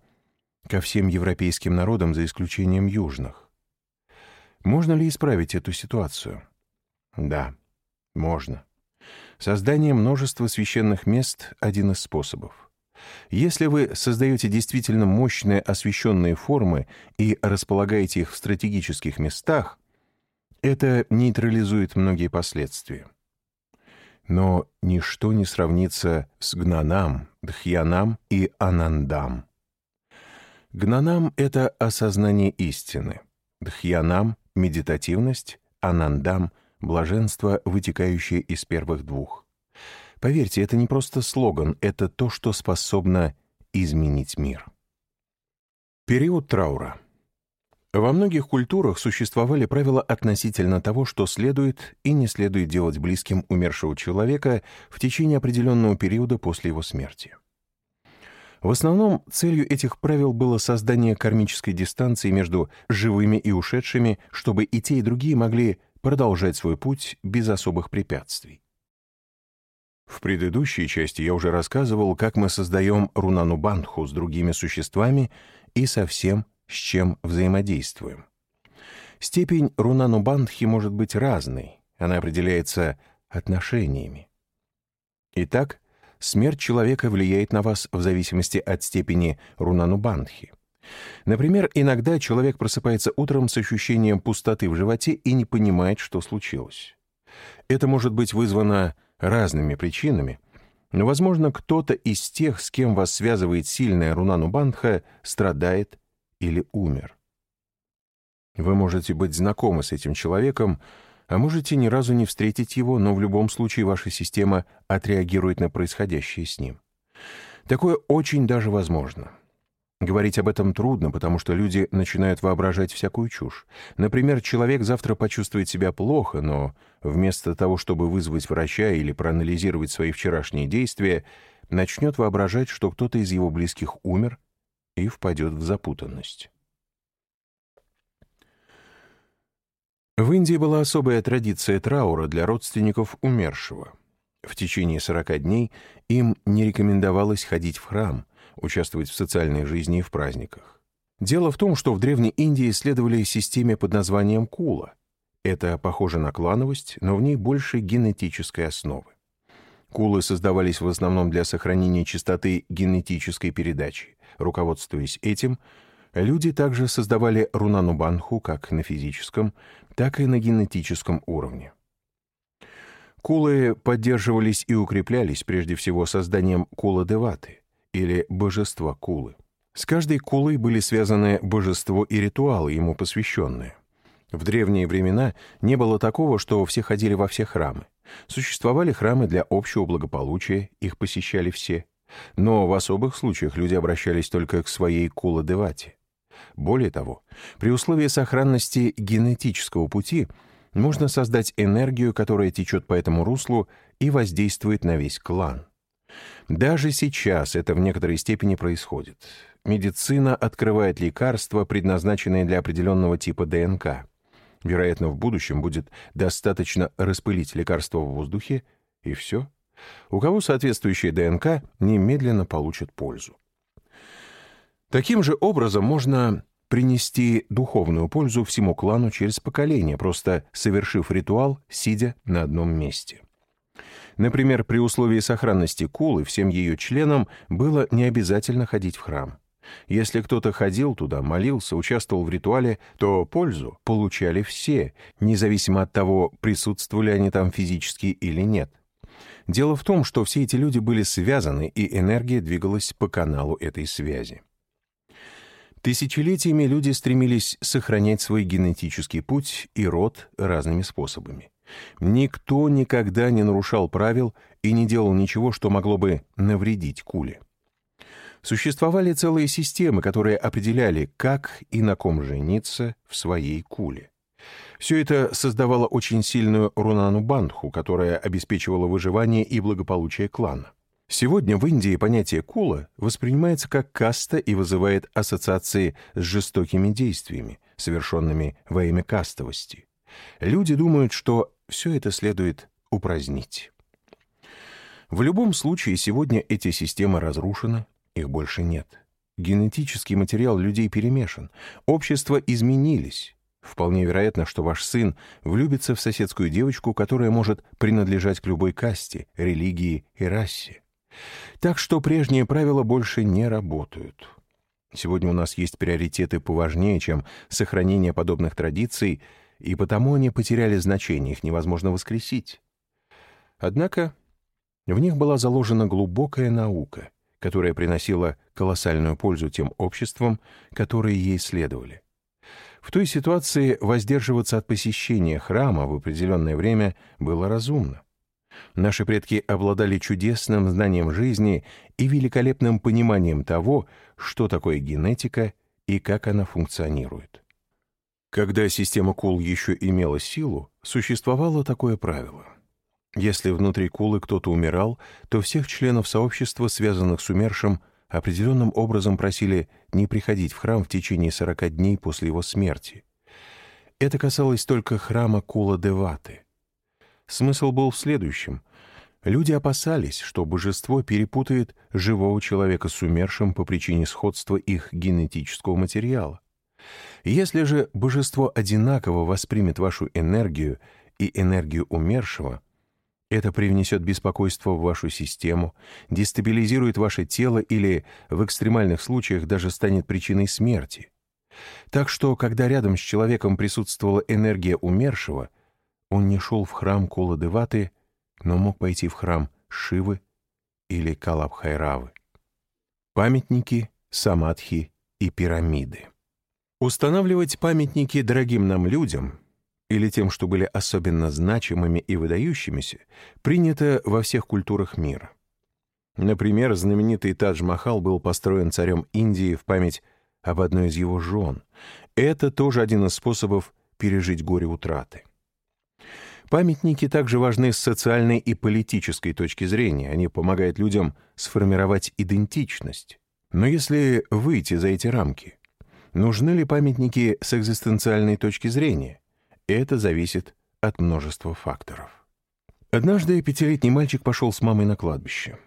ко всем европейским народам, за исключением южных. Можно ли исправить эту ситуацию? Да, можно. Создание множества священных мест — один из способов. Если вы создаете действительно мощные освященные формы и располагаете их в стратегических местах, это нейтрализует многие последствия. Но ничто не сравнится с гнанам, дхьянам и анандам. Гнанам — это осознание истины, дхьянам — медитативность, анандам — блаженство, вытекающее из первых двух. Поверьте, это не просто слоган, это то, что способно изменить мир. Период траура — во многих культурах существовали правила относительно того, что следует и не следует делать близким умершего человека в течение определенного периода после его смерти. В основном целью этих правил было создание кармической дистанции между живыми и ушедшими, чтобы и те, и другие могли продолжать свой путь без особых препятствий. В предыдущей части я уже рассказывал, как мы создаем рунанубандху с другими существами и совсем с чем взаимодействуем. Степень рунанубандхи может быть разной, она определяется отношениями. Итак, смерть человека влияет на вас в зависимости от степени рунанубандхи. Например, иногда человек просыпается утром с ощущением пустоты в животе и не понимает, что случилось. Это может быть вызвано разными причинами, но, возможно, кто-то из тех, с кем вас связывает сильная рунанубандха, страдает или умер. Вы можете быть знакомы с этим человеком, а можете ни разу не встретить его, но в любом случае ваша система отреагирует на происходящее с ним. Такое очень даже возможно. Говорить об этом трудно, потому что люди начинают воображать всякую чушь. Например, человек завтра почувствует себя плохо, но вместо того, чтобы вызвать врача или проанализировать свои вчерашние действия, начнет воображать, что кто-то из его близких умер и впадет в запутанность. В Индии была особая традиция траура для родственников умершего. В течение 40 дней им не рекомендовалось ходить в храм, участвовать в социальной жизни и в праздниках. Дело в том, что в Древней Индии следовали системе под названием кула. Это похоже на клановость, но в ней больше генетической основы. Кулы создавались в основном для сохранения чистоты генетической передачи. Руководствуясь этим, люди также создавали рунанубанху как на физическом, так и на генетическом уровне. Кулы поддерживались и укреплялись прежде всего созданием кула-деваты, или божества кулы. С каждой кулой были связаны божество и ритуалы, ему посвященные. В древние времена не было такого, что все ходили во все храмы. Существовали храмы для общего благополучия, их посещали все. Но в особых случаях люди обращались только к своей кула-девате. Более того, при условии сохранности генетического пути можно создать энергию, которая течет по этому руслу и воздействует на весь клан. Даже сейчас это в некоторой степени происходит. Медицина открывает лекарства, предназначенные для определенного типа ДНК. Вероятно, в будущем будет достаточно распылить лекарство в воздухе, и все. У кого соответствующая ДНК немедленно получит пользу. Таким же образом можно принести духовную пользу всему клану через поколение, просто совершив ритуал, сидя на одном месте. Например, при условии сохранности кулы всем ее членам было не обязательно ходить в храм. Если кто-то ходил туда, молился, участвовал в ритуале, то пользу получали все, независимо от того, присутствовали они там физически или нет. Дело в том, что все эти люди были связаны, и энергия двигалась по каналу этой связи. Тысячелетиями люди стремились сохранять свой генетический путь и род разными способами. Никто никогда не нарушал правил и не делал ничего, что могло бы навредить куле. Существовали целые системы, которые определяли, как и на ком жениться в своей куле. Все это создавало очень сильную рунану бандху, которая обеспечивала выживание и благополучие клана. Сегодня в Индии понятие кула воспринимается как каста и вызывает ассоциации с жестокими действиями, совершенными во имя кастовости. Люди думают, что все это следует упразднить. В любом случае, сегодня эти системы разрушены, их больше нет. Генетический материал людей перемешан, общества изменились. Вполне вероятно, что ваш сын влюбится в соседскую девочку, которая может принадлежать к любой касте, религии и расе. Так что прежние правила больше не работают. Сегодня у нас есть приоритеты поважнее, чем сохранение подобных традиций, и потому они потеряли значение, их невозможно воскресить. Однако в них была заложена глубокая наука, которая приносила колоссальную пользу тем обществам, которые ей следовали. В той ситуации воздерживаться от посещения храма в определенное время было разумно. Наши предки обладали чудесным знанием жизни и великолепным пониманием того, что такое генетика и как она функционирует. Когда система кул еще имела силу, существовало такое правило. Если внутри кулы кто-то умирал, то всех членов сообщества, связанных с умершим, определенным образом просили не приходить в храм в течение 40 дней после его смерти. Это касалось только храма Кула-Деваты. Смысл был в следующем. Люди опасались, что божество перепутает живого человека с умершим по причине сходства их генетического материала. Если же божество одинаково воспримет вашу энергию и энергию умершего, это привнесет беспокойство в вашу систему, дестабилизирует ваше тело или, в экстремальных случаях, даже станет причиной смерти. Так что, когда рядом с человеком присутствовала энергия умершего, он не шел в храм Куладеваты, но мог пойти в храм Шивы или Калабхайравы. Памятники, самадхи и пирамиды. Устанавливать памятники дорогим нам людям или тем, что были особенно значимыми и выдающимися, принято во всех культурах мира. Например, знаменитый Тадж-Махал был построен царем Индии в память об одной из его жен. Это тоже один из способов пережить горе утраты. Памятники также важны с социальной и политической точки зрения. Они помогают людям сформировать идентичность. Но если выйти за эти рамки, нужны ли памятники с экзистенциальной точки зрения? Это зависит от множества факторов. Однажды пятилетний мальчик пошел с мамой на кладбище.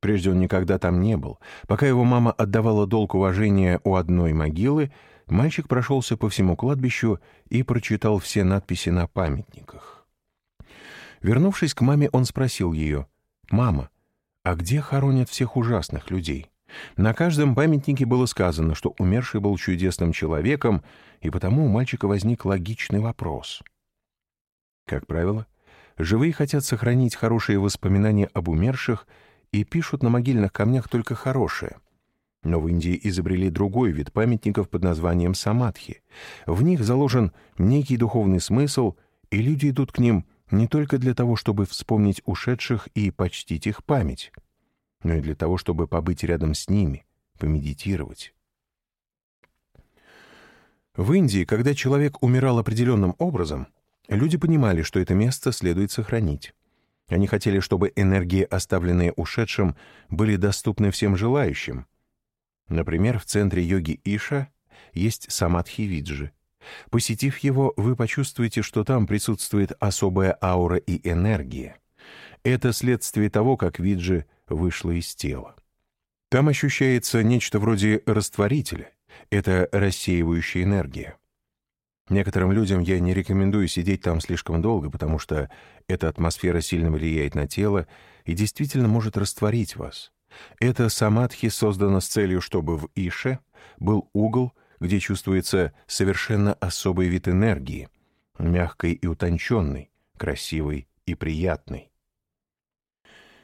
Прежде он никогда там не был. Пока его мама отдавала долг уважения у одной могилы, мальчик прошелся по всему кладбищу и прочитал все надписи на памятниках. Вернувшись к маме, он спросил ее, «Мама, а где хоронят всех ужасных людей?» На каждом памятнике было сказано, что умерший был чудесным человеком, и потому у мальчика возник логичный вопрос. Как правило, живые хотят сохранить хорошие воспоминания об умерших и пишут на могильных камнях только хорошее. Но в Индии изобрели другой вид памятников под названием самадхи. В них заложен некий духовный смысл, и люди идут к ним – не только для того, чтобы вспомнить ушедших и почтить их память, но и для того, чтобы побыть рядом с ними, помедитировать. В Индии, когда человек умирал определенным образом, люди понимали, что это место следует сохранить. Они хотели, чтобы энергии, оставленные ушедшим, были доступны всем желающим. Например, в центре йоги Иша есть самадхи-виджи — Посетив его, вы почувствуете, что там присутствует особая аура и энергия. Это следствие того, как Виджи вышла из тела. Там ощущается нечто вроде растворителя. Это рассеивающая энергия. Некоторым людям я не рекомендую сидеть там слишком долго, потому что эта атмосфера сильно влияет на тело и действительно может растворить вас. Эта самадхи создана с целью, чтобы в Ише был угол, где чувствуется совершенно особый вид энергии, мягкой и утонченной, красивой и приятной.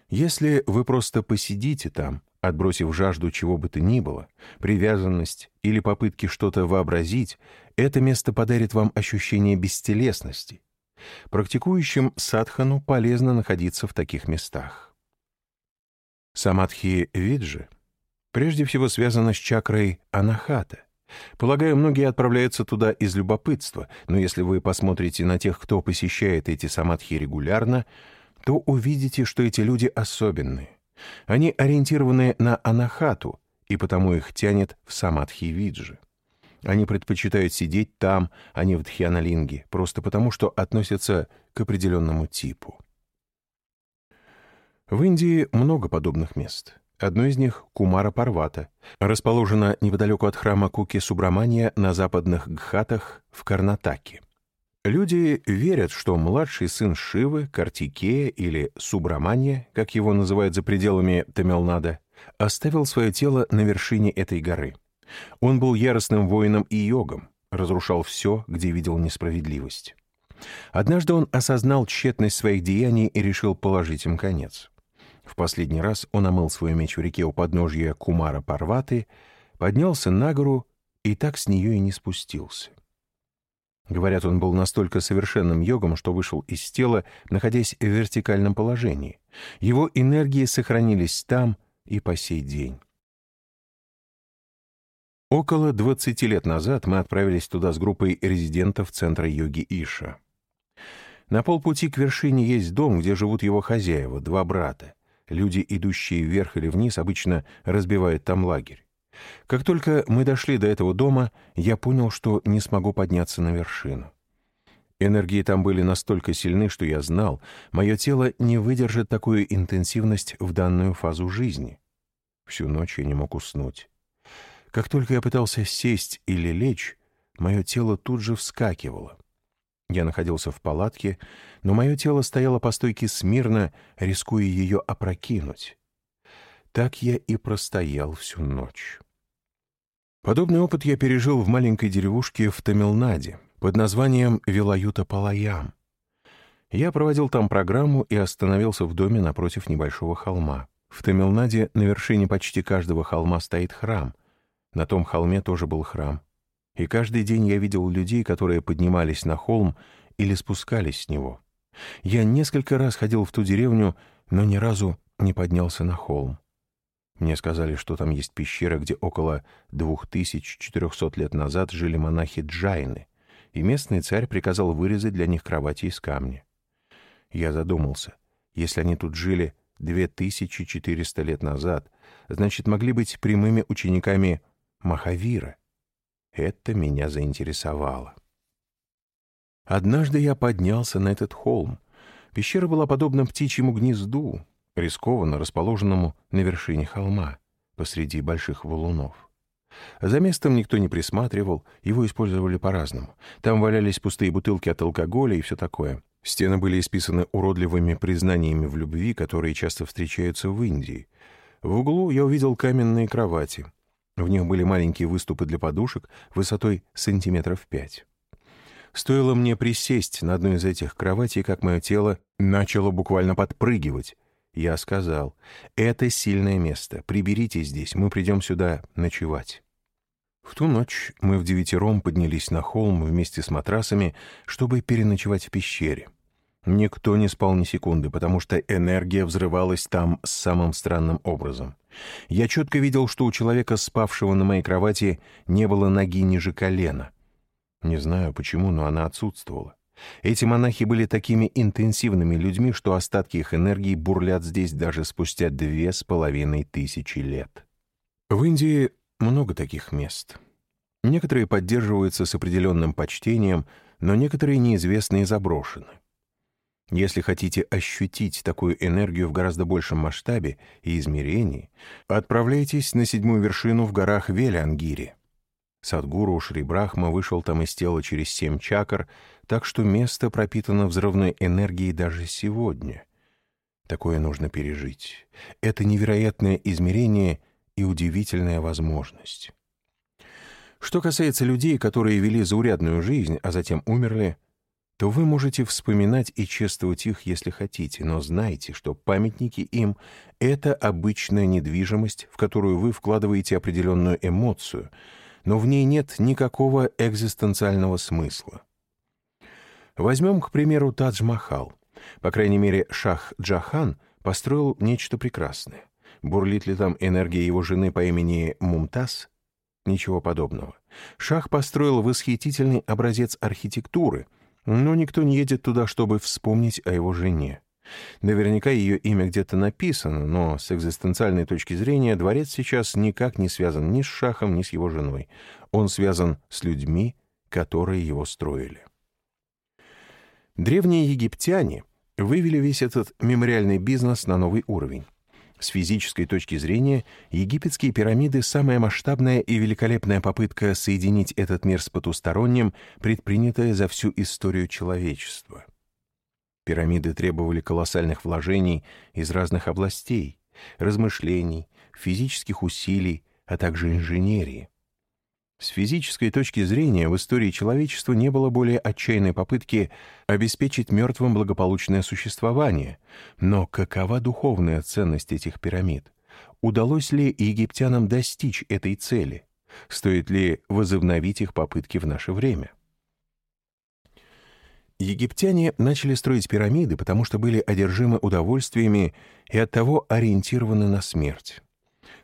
Если вы просто посидите там, отбросив жажду чего бы то ни было, привязанность или попытки что-то вообразить, это место подарит вам ощущение бестелесности. Практикующим садхану полезно находиться в таких местах. Самадхи Виджи прежде всего связана с чакрой Анахата. Полагаю, многие отправляются туда из любопытства, но если вы посмотрите на тех, кто посещает эти самадхи регулярно, то увидите, что эти люди особенные. Они ориентированы на анахату, и потому их тянет в самадхи виджи. Они предпочитают сидеть там, а не в дхьяналинге, просто потому, что относятся к определенному типу. В Индии много подобных мест. Одно из них — Кумара Парвата, расположено неподалеку от храма Куки Субрамания на западных Гхатах в Карнатаке. Люди верят, что младший сын Шивы, Картикея или Субрамания, как его называют за пределами Тамилнада, оставил свое тело на вершине этой горы. Он был яростным воином и йогом, разрушал все, где видел несправедливость. Однажды он осознал тщетность своих деяний и решил положить им конец. В последний раз он омыл свой меч в реке у подножья Кумара Парваты, поднялся на гору и так с нее и не спустился. Говорят, он был настолько совершенным йогом, что вышел из тела, находясь в вертикальном положении. Его энергии сохранились там и по сей день. Около 20 лет назад мы отправились туда с группой резидентов Центра йоги Иша. На полпути к вершине есть дом, где живут его хозяева, два брата. Люди, идущие вверх или вниз, обычно разбивают там лагерь. Как только мы дошли до этого дома, я понял, что не смогу подняться на вершину. Энергии там были настолько сильны, что я знал, мое тело не выдержит такую интенсивность в данную фазу жизни. Всю ночь я не мог уснуть. Как только я пытался сесть или лечь, мое тело тут же вскакивало. Я находился в палатке, но мое тело стояло по стойке смирно, рискуя ее опрокинуть. Так я и простоял всю ночь. Подобный опыт я пережил в маленькой деревушке в Тамилнаде под названием Вилаюта-Палаям. Я проводил там программу и остановился в доме напротив небольшого холма. В Тамилнаде на вершине почти каждого холма стоит храм. На том холме тоже был храм. И каждый день я видел людей, которые поднимались на холм или спускались с него. Я несколько раз ходил в ту деревню, но ни разу не поднялся на холм. Мне сказали, что там есть пещера, где около 2400 лет назад жили монахи Джайны, и местный царь приказал вырезать для них кровати из камня. Я задумался, если они тут жили 2400 лет назад, значит, могли быть прямыми учениками Махавира. Это меня заинтересовало. Однажды я поднялся на этот холм. Пещера была подобна птичьему гнезду, рискованно расположенному на вершине холма, посреди больших валунов. За местом никто не присматривал, его использовали по-разному. Там валялись пустые бутылки от алкоголя и все такое. Стены были исписаны уродливыми признаниями в любви, которые часто встречаются в Индии. В углу я увидел каменные кровати. В них были маленькие выступы для подушек высотой сантиметров пять. Стоило мне присесть на одну из этих кроватей, как мое тело начало буквально подпрыгивать. Я сказал, это сильное место, приберите здесь, мы придем сюда ночевать. В ту ночь мы в девятером поднялись на холм вместе с матрасами, чтобы переночевать в пещере. Никто не спал ни секунды, потому что энергия взрывалась там самым странным образом. Я четко видел, что у человека, спавшего на моей кровати, не было ноги ниже колена. Не знаю почему, но она отсутствовала. Эти монахи были такими интенсивными людьми, что остатки их энергии бурлят здесь даже спустя две с половиной тысячи лет. В Индии много таких мест. Некоторые поддерживаются с определенным почтением, но некоторые неизвестны и заброшены. Если хотите ощутить такую энергию в гораздо большем масштабе и измерении, отправляйтесь на седьмую вершину в горах Велиангири. Садгуру Шри Брахма вышел там из тела через семь чакр, так что место пропитано взрывной энергией даже сегодня. Такое нужно пережить. Это невероятное измерение и удивительная возможность. Что касается людей, которые вели заурядную жизнь, а затем умерли, то вы можете вспоминать и чествовать их, если хотите, но знайте, что памятники им — это обычная недвижимость, в которую вы вкладываете определенную эмоцию, но в ней нет никакого экзистенциального смысла. Возьмем, к примеру, Тадж-Махал. По крайней мере, Шах Джахан построил нечто прекрасное. Бурлит ли там энергия его жены по имени Мумтаз? Ничего подобного. Шах построил восхитительный образец архитектуры — но никто не едет туда, чтобы вспомнить о его жене. Наверняка ее имя где-то написано, но с экзистенциальной точки зрения дворец сейчас никак не связан ни с Шахом, ни с его женой. Он связан с людьми, которые его строили. Древние египтяне вывели весь этот мемориальный бизнес на новый уровень. С физической точки зрения, египетские пирамиды — самая масштабная и великолепная попытка соединить этот мир с потусторонним, предпринятая за всю историю человечества. Пирамиды требовали колоссальных вложений из разных областей, размышлений, физических усилий, а также инженерии. С физической точки зрения в истории человечества не было более отчаянной попытки обеспечить мертвым благополучное существование. Но какова духовная ценность этих пирамид? Удалось ли египтянам достичь этой цели? Стоит ли возобновить их попытки в наше время? Египтяне начали строить пирамиды, потому что были одержимы удовольствиями и оттого ориентированы на смерть.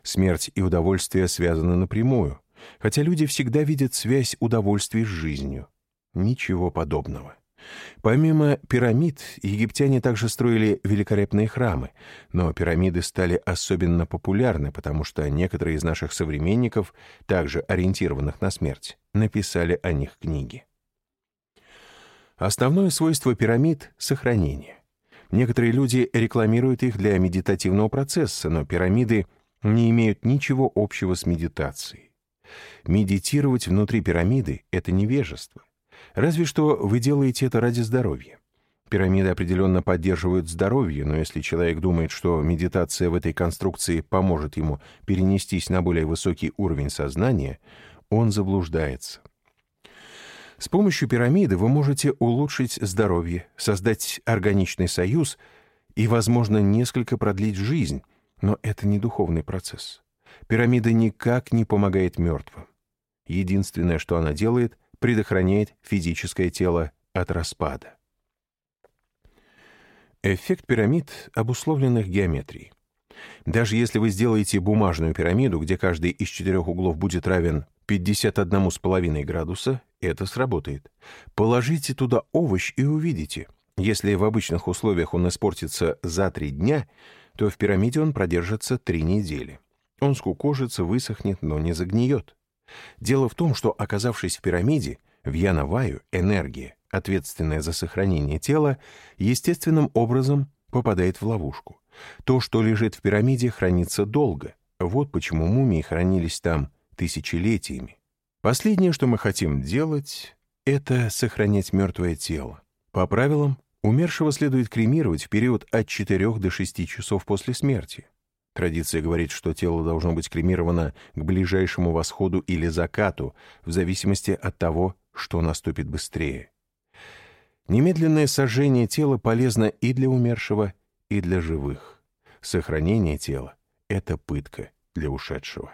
Смерть и удовольствие связаны напрямую — хотя люди всегда видят связь удовольствий с жизнью. Ничего подобного. Помимо пирамид, египтяне также строили великолепные храмы, но пирамиды стали особенно популярны, потому что некоторые из наших современников, также ориентированных на смерть, написали о них книги. Основное свойство пирамид — сохранение. Некоторые люди рекламируют их для медитативного процесса, но пирамиды не имеют ничего общего с медитацией. Медитировать внутри пирамиды — это невежество. Разве что вы делаете это ради здоровья. Пирамиды определенно поддерживают здоровье, но если человек думает, что медитация в этой конструкции поможет ему перенестись на более высокий уровень сознания, он заблуждается. С помощью пирамиды вы можете улучшить здоровье, создать органичный союз и, возможно, несколько продлить жизнь, но это не духовный процесс. Пирамида никак не помогает мертвым. Единственное, что она делает, предохраняет физическое тело от распада. Эффект пирамид, обусловленных геометрией. Даже если вы сделаете бумажную пирамиду, где каждый из четырех углов будет равен 51,5 градуса, это сработает. Положите туда овощ и увидите. Если в обычных условиях он испортится за три дня, то в пирамиде он продержится три недели. Он скукожится, высохнет, но не загниет. Дело в том, что, оказавшись в пирамиде, в Янаваю энергия, ответственная за сохранение тела, естественным образом попадает в ловушку. То, что лежит в пирамиде, хранится долго. Вот почему мумии хранились там тысячелетиями. Последнее, что мы хотим делать, это сохранять мертвое тело. По правилам, умершего следует кремировать в период от 4 до 6 часов после смерти. Традиция говорит, что тело должно быть кремировано к ближайшему восходу или закату, в зависимости от того, что наступит быстрее. Немедленное сожжение тела полезно и для умершего, и для живых. Сохранение тела — это пытка для ушедшего.